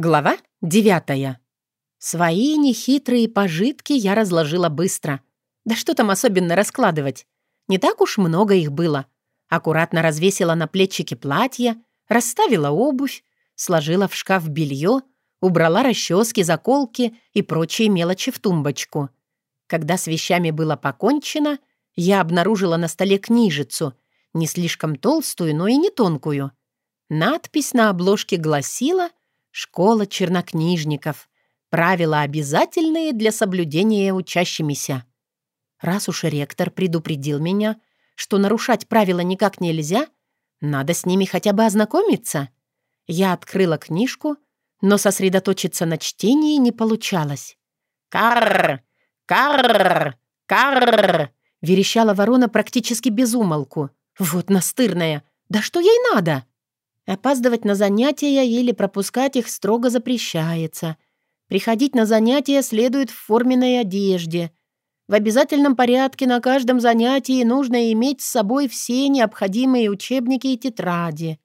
Глава девятая. Свои нехитрые пожитки я разложила быстро. Да что там особенно раскладывать? Не так уж много их было. Аккуратно развесила на плечики платья, расставила обувь, сложила в шкаф белье, убрала расчески, заколки и прочие мелочи в тумбочку. Когда с вещами было покончено, я обнаружила на столе книжицу, не слишком толстую, но и не тонкую. Надпись на обложке гласила «Школа чернокнижников. Правила обязательные для соблюдения учащимися». Раз уж ректор предупредил меня, что нарушать правила никак нельзя, надо с ними хотя бы ознакомиться. Я открыла книжку, но сосредоточиться на чтении не получалось. «Карр! Карр! Карр!» — верещала ворона практически без умолку. «Вот настырная! Да что ей надо?» Опаздывать на занятия или пропускать их строго запрещается. Приходить на занятия следует в форменной одежде. В обязательном порядке на каждом занятии нужно иметь с собой все необходимые учебники и тетради.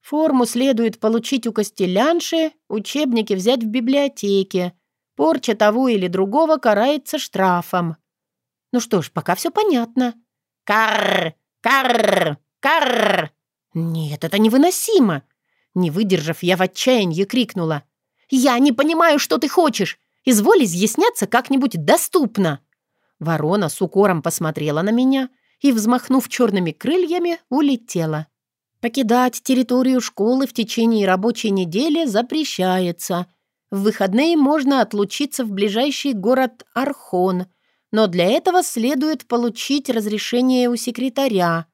Форму следует получить у костелянши, учебники взять в библиотеке. Порча того или другого карается штрафом. Ну что ж, пока все понятно. Карр! Карр! Карр! «Нет, это невыносимо!» Не выдержав, я в отчаянии крикнула. «Я не понимаю, что ты хочешь! Изволь изъясняться как-нибудь доступно!» Ворона с укором посмотрела на меня и, взмахнув черными крыльями, улетела. Покидать территорию школы в течение рабочей недели запрещается. В выходные можно отлучиться в ближайший город Архон, но для этого следует получить разрешение у секретаря.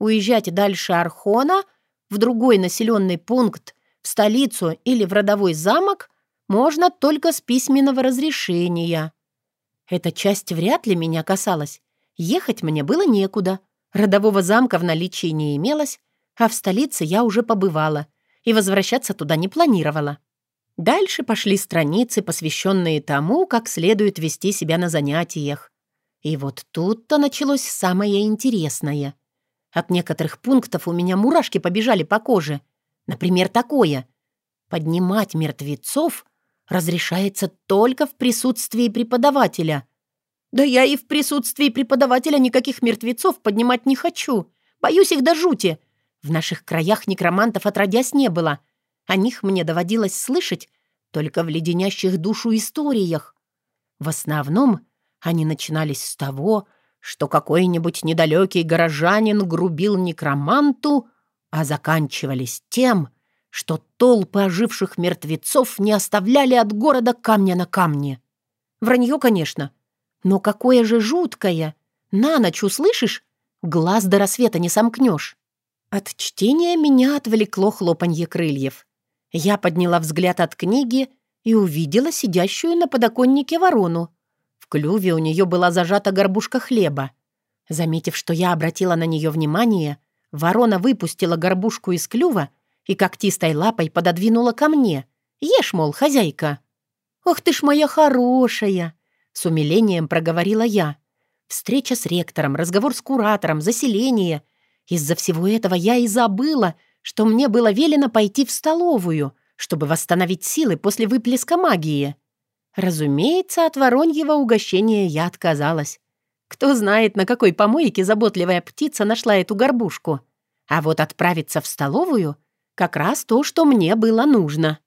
Уезжать дальше Архона, в другой населенный пункт, в столицу или в родовой замок можно только с письменного разрешения. Эта часть вряд ли меня касалась. Ехать мне было некуда. Родового замка в наличии не имелось, а в столице я уже побывала и возвращаться туда не планировала. Дальше пошли страницы, посвященные тому, как следует вести себя на занятиях. И вот тут-то началось самое интересное. От некоторых пунктов у меня мурашки побежали по коже. Например, такое. Поднимать мертвецов разрешается только в присутствии преподавателя. Да я и в присутствии преподавателя никаких мертвецов поднимать не хочу. Боюсь их до жути. В наших краях некромантов отродясь не было. О них мне доводилось слышать только в леденящих душу историях. В основном они начинались с того, что какой-нибудь недалекий горожанин грубил некроманту, а заканчивались тем, что толпы оживших мертвецов не оставляли от города камня на камне. Вранье, конечно, но какое же жуткое! На ночь услышишь, глаз до рассвета не сомкнешь. От чтения меня отвлекло хлопанье крыльев. Я подняла взгляд от книги и увидела сидящую на подоконнике ворону клюве у нее была зажата горбушка хлеба. Заметив, что я обратила на нее внимание, ворона выпустила горбушку из клюва и когтистой лапой пододвинула ко мне. «Ешь, мол, хозяйка». «Ох ты ж моя хорошая!» — с умилением проговорила я. Встреча с ректором, разговор с куратором, заселение. Из-за всего этого я и забыла, что мне было велено пойти в столовую, чтобы восстановить силы после выплеска магии. Разумеется, от вороньего угощения я отказалась. Кто знает, на какой помойке заботливая птица нашла эту горбушку. А вот отправиться в столовую — как раз то, что мне было нужно.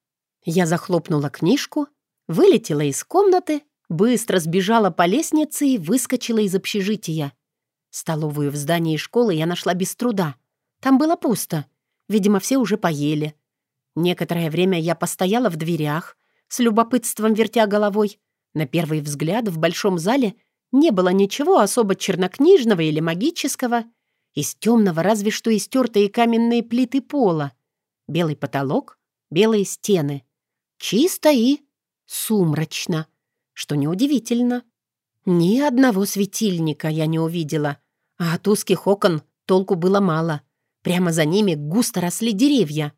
Я захлопнула книжку, вылетела из комнаты, быстро сбежала по лестнице и выскочила из общежития. Столовую в здании школы я нашла без труда. Там было пусто. Видимо, все уже поели. Некоторое время я постояла в дверях, с любопытством вертя головой. На первый взгляд в большом зале не было ничего особо чернокнижного или магического. Из темного разве что истертые каменные плиты пола. Белый потолок, белые стены. Чисто и сумрачно, что неудивительно. Ни одного светильника я не увидела, а от узких окон толку было мало. Прямо за ними густо росли деревья.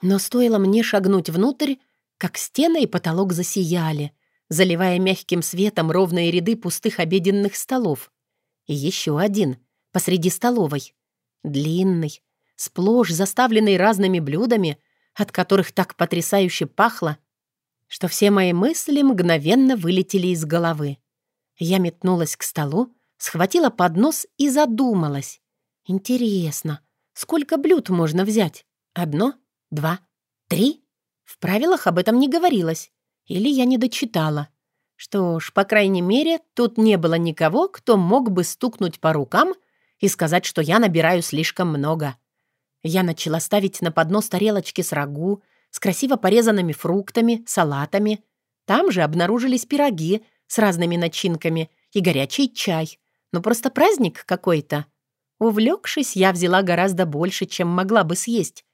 Но стоило мне шагнуть внутрь, как стены и потолок засияли, заливая мягким светом ровные ряды пустых обеденных столов. И еще один посреди столовой. Длинный, сплошь заставленный разными блюдами, от которых так потрясающе пахло, что все мои мысли мгновенно вылетели из головы. Я метнулась к столу, схватила поднос и задумалась. Интересно, сколько блюд можно взять? Одно? Два? Три? В правилах об этом не говорилось. Или я не дочитала. Что ж, по крайней мере, тут не было никого, кто мог бы стукнуть по рукам и сказать, что я набираю слишком много. Я начала ставить на поднос тарелочки с рагу, с красиво порезанными фруктами, салатами. Там же обнаружились пироги с разными начинками и горячий чай. Ну, просто праздник какой-то. Увлекшись, я взяла гораздо больше, чем могла бы съесть.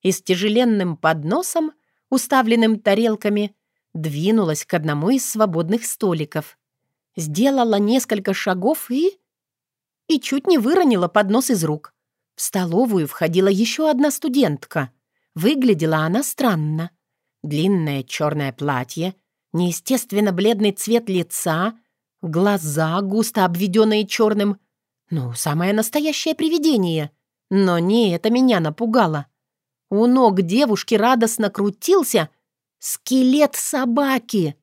И с тяжеленным подносом, уставленным тарелками, двинулась к одному из свободных столиков. Сделала несколько шагов и... И чуть не выронила поднос из рук. В столовую входила еще одна студентка. Выглядела она странно. Длинное черное платье, неестественно бледный цвет лица, глаза, густо обведенные черным. Ну, самое настоящее привидение. Но не это меня напугало. У ног девушки радостно крутился скелет собаки.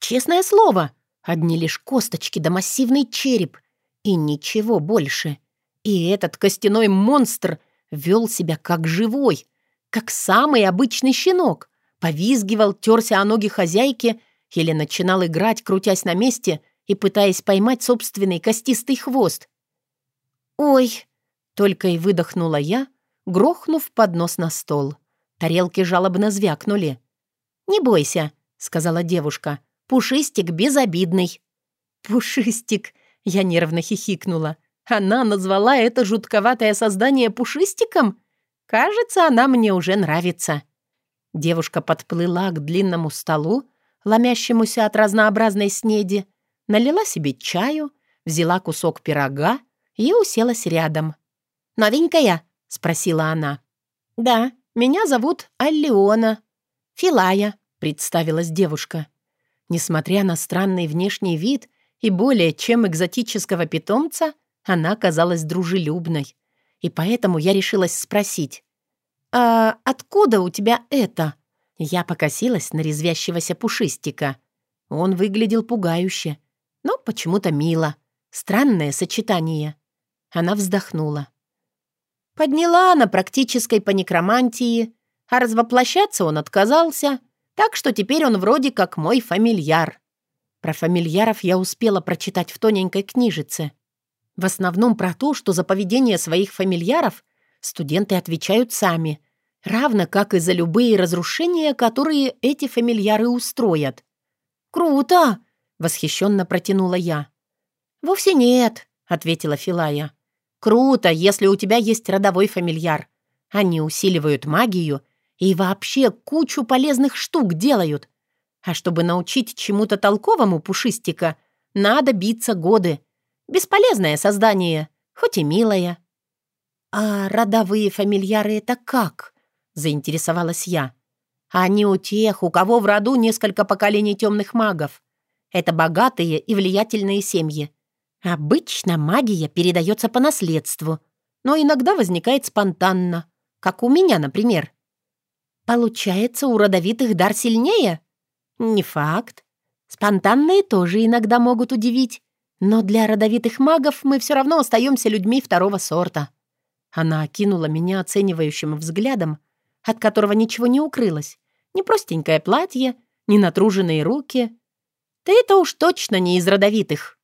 Честное слово, одни лишь косточки да массивный череп. И ничего больше. И этот костяной монстр вел себя как живой, как самый обычный щенок. Повизгивал, терся о ноги хозяйки или начинал играть, крутясь на месте и пытаясь поймать собственный костистый хвост. «Ой!» — только и выдохнула я, грохнув поднос на стол. Тарелки жалобно звякнули. «Не бойся», — сказала девушка. «Пушистик безобидный». «Пушистик!» — я нервно хихикнула. Она назвала это жутковатое создание пушистиком? Кажется, она мне уже нравится. Девушка подплыла к длинному столу, ломящемуся от разнообразной снеди, налила себе чаю, взяла кусок пирога и уселась рядом. «Новенькая?» — спросила она. «Да, меня зовут Аллиона». «Филая», — представилась девушка. Несмотря на странный внешний вид и более чем экзотического питомца, она казалась дружелюбной, и поэтому я решилась спросить. «А откуда у тебя это?» Я покосилась на резвящегося пушистика. Он выглядел пугающе, но почему-то мило. Странное сочетание. Она вздохнула. Подняла на практической по некромантии, а развоплощаться он отказался, так что теперь он вроде как мой фамильяр. Про фамильяров я успела прочитать в тоненькой книжице. В основном про то, что за поведение своих фамильяров студенты отвечают сами, равно как и за любые разрушения, которые эти фамильяры устроят. «Круто!» — восхищенно протянула я. «Вовсе нет», — ответила Филая. «Круто, если у тебя есть родовой фамильяр. Они усиливают магию и вообще кучу полезных штук делают. А чтобы научить чему-то толковому пушистика, надо биться годы. Бесполезное создание, хоть и милое». «А родовые фамильяры это как?» — заинтересовалась я. «Они у тех, у кого в роду несколько поколений темных магов. Это богатые и влиятельные семьи. Обычно магия передается по наследству, но иногда возникает спонтанно, как у меня, например. Получается, у родовитых дар сильнее? Не факт. Спонтанные тоже иногда могут удивить. Но для родовитых магов мы все равно остаемся людьми второго сорта». Она окинула меня оценивающим взглядом, от которого ничего не укрылось. Ни простенькое платье, ни натруженные руки. «Ты это уж точно не из родовитых».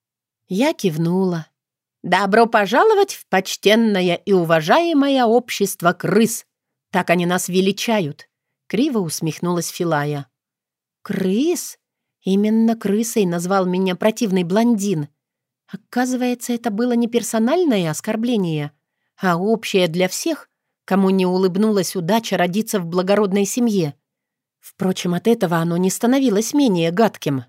Я кивнула. «Добро пожаловать в почтенное и уважаемое общество крыс. Так они нас величают», — криво усмехнулась Филая. «Крыс?» Именно крысой назвал меня противный блондин — Оказывается, это было не персональное оскорбление, а общее для всех, кому не улыбнулась удача родиться в благородной семье. Впрочем, от этого оно не становилось менее гадким.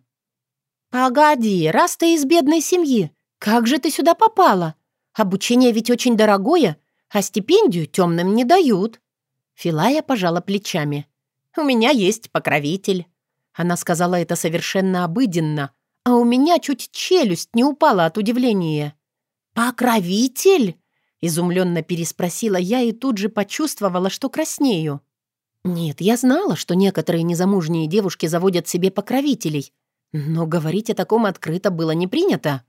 «Погоди, раз ты из бедной семьи, как же ты сюда попала? Обучение ведь очень дорогое, а стипендию темным не дают». Филая пожала плечами. «У меня есть покровитель». Она сказала это совершенно обыденно, а у меня чуть челюсть не упала от удивления. «Покровитель?» — изумленно переспросила я и тут же почувствовала, что краснею. Нет, я знала, что некоторые незамужние девушки заводят себе покровителей, но говорить о таком открыто было не принято.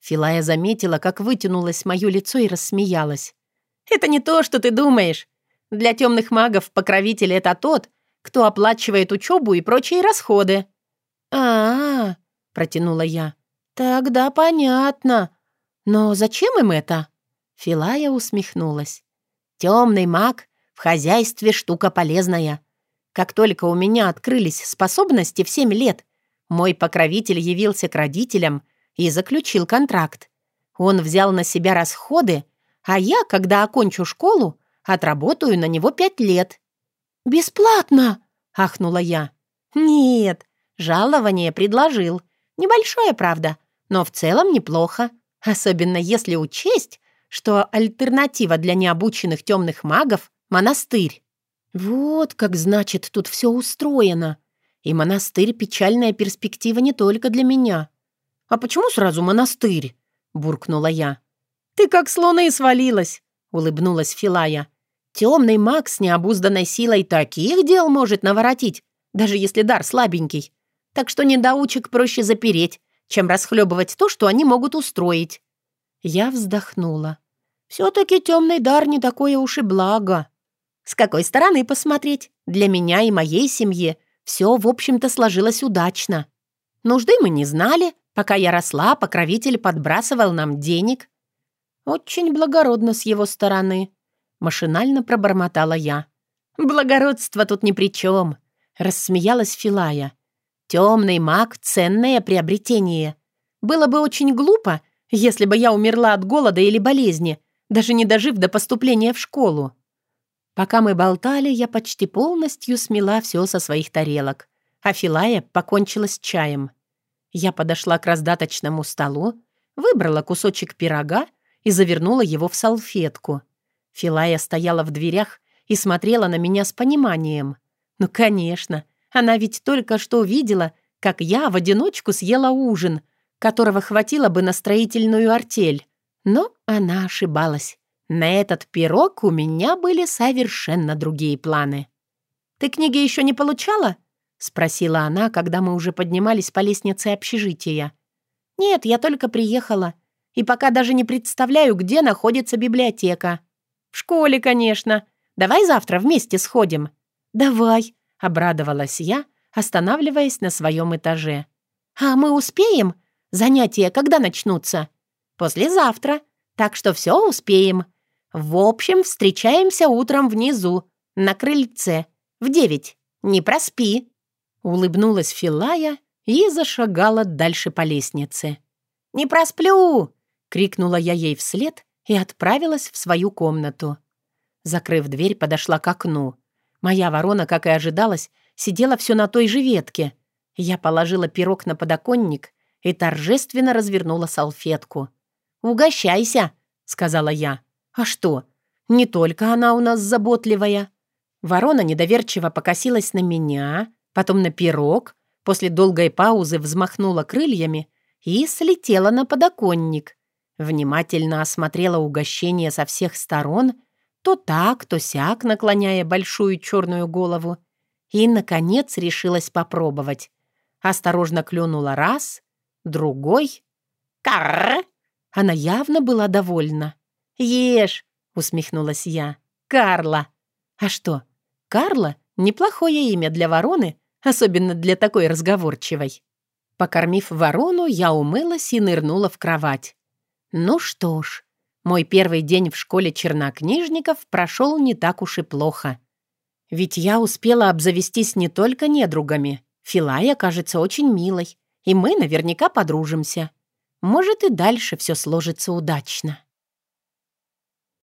Филая заметила, как вытянулось мое лицо и рассмеялась. «Это не то, что ты думаешь. Для темных магов покровитель — это тот, кто оплачивает учебу и прочие расходы». «А-а-а», протянула я. «Тогда понятно. Но зачем им это?» Филая усмехнулась. «Темный маг в хозяйстве штука полезная. Как только у меня открылись способности в семь лет, мой покровитель явился к родителям и заключил контракт. Он взял на себя расходы, а я, когда окончу школу, отработаю на него пять лет». «Бесплатно!» — ахнула я. «Нет, жалование предложил. Небольшое, правда, но в целом неплохо. Особенно если учесть, что альтернатива для необученных темных магов — монастырь. Вот как, значит, тут все устроено. И монастырь — печальная перспектива не только для меня. «А почему сразу монастырь?» — буркнула я. «Ты как с луны свалилась!» — улыбнулась Филая. «Темный маг с необузданной силой таких дел может наворотить, даже если дар слабенький. Так что недоучек проще запереть, чем расхлебывать то, что они могут устроить». Я вздохнула. «Все-таки темный дар не такое уж и благо. С какой стороны посмотреть? Для меня и моей семьи все, в общем-то, сложилось удачно. Нужды мы не знали, Пока я росла, покровитель подбрасывал нам денег. Очень благородно с его стороны. Машинально пробормотала я. Благородство тут ни при чем. Рассмеялась Филая. Темный маг — ценное приобретение. Было бы очень глупо, если бы я умерла от голода или болезни, даже не дожив до поступления в школу. Пока мы болтали, я почти полностью смела все со своих тарелок, а Филая покончила с чаем. Я подошла к раздаточному столу, выбрала кусочек пирога и завернула его в салфетку. Филая стояла в дверях и смотрела на меня с пониманием. Ну, конечно, она ведь только что видела, как я в одиночку съела ужин, которого хватило бы на строительную артель. Но она ошибалась. На этот пирог у меня были совершенно другие планы. «Ты книги еще не получала?» — спросила она, когда мы уже поднимались по лестнице общежития. «Нет, я только приехала. И пока даже не представляю, где находится библиотека». «В школе, конечно. Давай завтра вместе сходим». «Давай», — обрадовалась я, останавливаясь на своем этаже. «А мы успеем? Занятия когда начнутся?» «Послезавтра. Так что все успеем. В общем, встречаемся утром внизу, на крыльце, в девять. Не проспи». Улыбнулась Филая и зашагала дальше по лестнице. «Не просплю!» — крикнула я ей вслед и отправилась в свою комнату. Закрыв дверь, подошла к окну. Моя ворона, как и ожидалось, сидела все на той же ветке. Я положила пирог на подоконник и торжественно развернула салфетку. «Угощайся!» — сказала я. «А что? Не только она у нас заботливая». Ворона недоверчиво покосилась на меня, потом на пирог, после долгой паузы взмахнула крыльями и слетела на подоконник. Внимательно осмотрела угощение со всех сторон, то так, то сяк, наклоняя большую черную голову, и, наконец, решилась попробовать. Осторожно клюнула раз, другой. «Карр!» Она явно была довольна. «Ешь!» — усмехнулась я. «Карла!» «А что, Карла — неплохое имя для вороны, особенно для такой разговорчивой. Покормив ворону, я умылась и нырнула в кровать. Ну что ж, мой первый день в школе чернокнижников прошел не так уж и плохо. Ведь я успела обзавестись не только недругами. Филая кажется очень милой, и мы наверняка подружимся. Может, и дальше все сложится удачно.